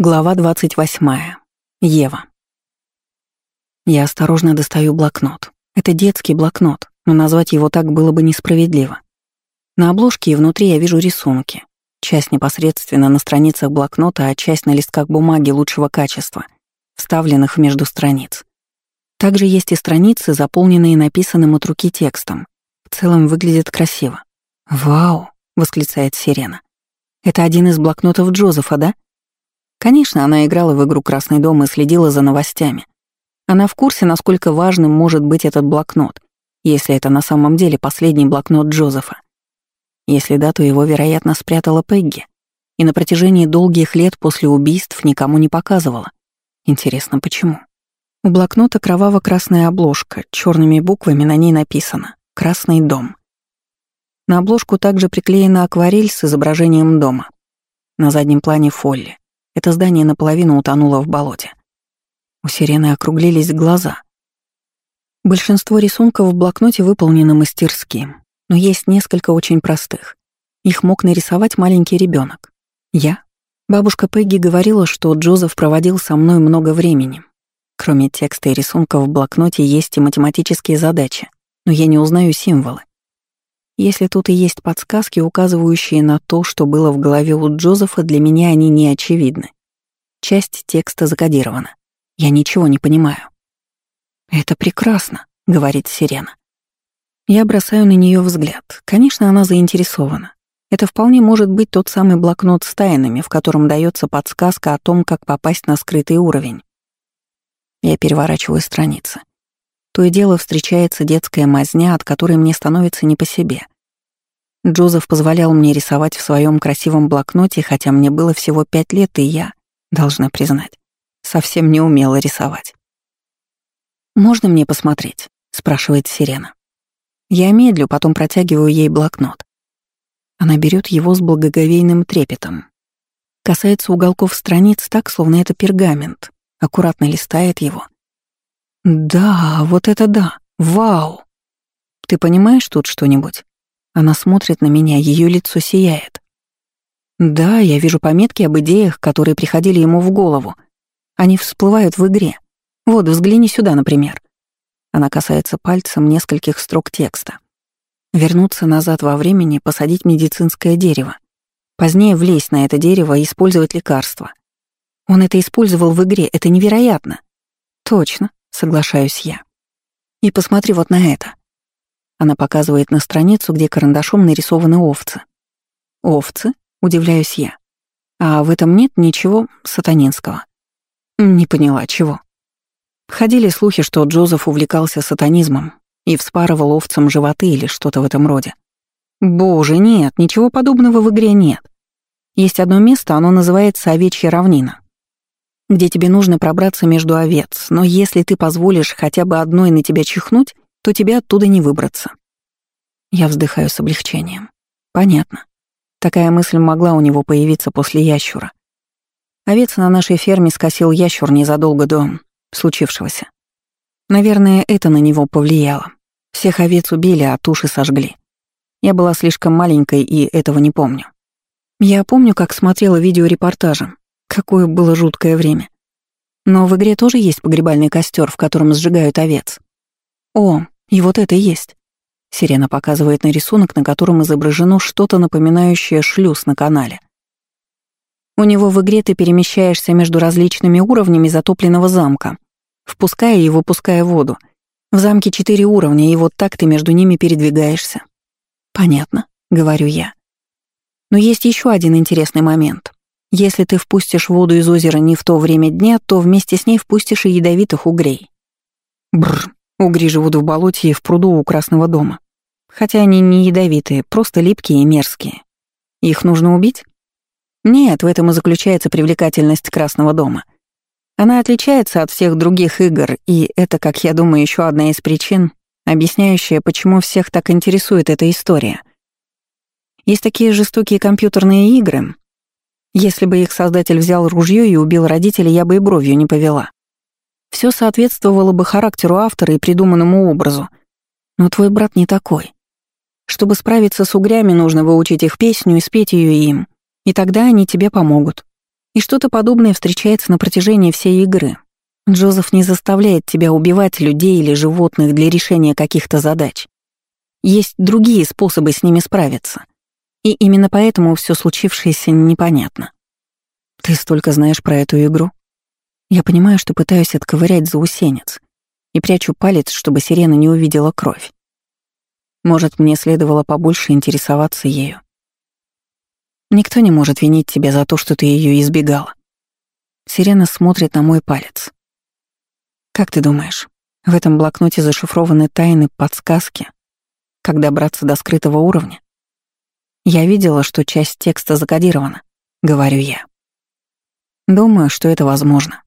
Глава 28. Ева. Я осторожно достаю блокнот. Это детский блокнот, но назвать его так было бы несправедливо. На обложке и внутри я вижу рисунки. Часть непосредственно на страницах блокнота, а часть на листках бумаги лучшего качества, вставленных между страниц. Также есть и страницы, заполненные написанным от руки текстом. В целом выглядит красиво. «Вау!» — восклицает Сирена. «Это один из блокнотов Джозефа, да?» Конечно, она играла в игру «Красный дом» и следила за новостями. Она в курсе, насколько важным может быть этот блокнот, если это на самом деле последний блокнот Джозефа. Если да, то его, вероятно, спрятала Пегги, и на протяжении долгих лет после убийств никому не показывала. Интересно, почему? У блокнота кроваво-красная обложка, черными буквами на ней написано «Красный дом». На обложку также приклеена акварель с изображением дома. На заднем плане фолли. Это здание наполовину утонуло в болоте. У сирены округлились глаза. Большинство рисунков в блокноте выполнены мастерски, но есть несколько очень простых. Их мог нарисовать маленький ребенок. Я. Бабушка Пегги говорила, что Джозеф проводил со мной много времени. Кроме текста и рисунков в блокноте есть и математические задачи, но я не узнаю символы. Если тут и есть подсказки, указывающие на то, что было в голове у Джозефа, для меня они не очевидны. Часть текста закодирована. Я ничего не понимаю. «Это прекрасно», — говорит Сирена. Я бросаю на нее взгляд. Конечно, она заинтересована. Это вполне может быть тот самый блокнот с тайнами, в котором дается подсказка о том, как попасть на скрытый уровень. Я переворачиваю страницы. То и дело встречается детская мазня, от которой мне становится не по себе. Джозеф позволял мне рисовать в своем красивом блокноте, хотя мне было всего пять лет, и я, должна признать, совсем не умела рисовать. «Можно мне посмотреть?» — спрашивает Сирена. Я медлю, потом протягиваю ей блокнот. Она берет его с благоговейным трепетом. Касается уголков страниц так, словно это пергамент, аккуратно листает его — «Да, вот это да! Вау! Ты понимаешь тут что-нибудь?» Она смотрит на меня, ее лицо сияет. «Да, я вижу пометки об идеях, которые приходили ему в голову. Они всплывают в игре. Вот, взгляни сюда, например». Она касается пальцем нескольких строк текста. Вернуться назад во времени, посадить медицинское дерево. Позднее влезть на это дерево и использовать лекарства. Он это использовал в игре, это невероятно. Точно соглашаюсь я. И посмотри вот на это. Она показывает на страницу, где карандашом нарисованы овцы. Овцы? Удивляюсь я. А в этом нет ничего сатанинского. Не поняла, чего. Ходили слухи, что Джозеф увлекался сатанизмом и вспарывал овцам животы или что-то в этом роде. Боже, нет, ничего подобного в игре нет. Есть одно место, оно называется Овечья равнина где тебе нужно пробраться между овец, но если ты позволишь хотя бы одной на тебя чихнуть, то тебе оттуда не выбраться. Я вздыхаю с облегчением. Понятно. Такая мысль могла у него появиться после ящура. Овец на нашей ферме скосил ящур незадолго до случившегося. Наверное, это на него повлияло. Всех овец убили, а туши сожгли. Я была слишком маленькой и этого не помню. Я помню, как смотрела видеорепортажи, Какое было жуткое время. Но в игре тоже есть погребальный костер, в котором сжигают овец. О, и вот это есть. Сирена показывает на рисунок, на котором изображено что-то напоминающее шлюз на канале. У него в игре ты перемещаешься между различными уровнями затопленного замка, впуская и выпуская воду. В замке четыре уровня, и вот так ты между ними передвигаешься. Понятно, говорю я. Но есть еще один интересный момент. Если ты впустишь воду из озера не в то время дня, то вместе с ней впустишь и ядовитых угрей. Бррр, угри живут в болоте и в пруду у Красного дома. Хотя они не ядовитые, просто липкие и мерзкие. Их нужно убить? Нет, в этом и заключается привлекательность Красного дома. Она отличается от всех других игр, и это, как я думаю, еще одна из причин, объясняющая, почему всех так интересует эта история. Есть такие жестокие компьютерные игры, если бы их создатель взял ружье и убил родителей, я бы и бровью не повела. Все соответствовало бы характеру автора и придуманному образу. Но твой брат не такой. Чтобы справиться с угрями, нужно выучить их песню и спеть ее им, и тогда они тебе помогут. И что-то подобное встречается на протяжении всей игры. Джозеф не заставляет тебя убивать людей или животных для решения каких-то задач. Есть другие способы с ними справиться. И именно поэтому все случившееся непонятно. Ты столько знаешь про эту игру? Я понимаю, что пытаюсь отковырять заусенец и прячу палец, чтобы сирена не увидела кровь. Может, мне следовало побольше интересоваться ею. Никто не может винить тебя за то, что ты ее избегала. Сирена смотрит на мой палец. Как ты думаешь, в этом блокноте зашифрованы тайны, подсказки, как добраться до скрытого уровня? Я видела, что часть текста закодирована, говорю я. Думаю, что это возможно.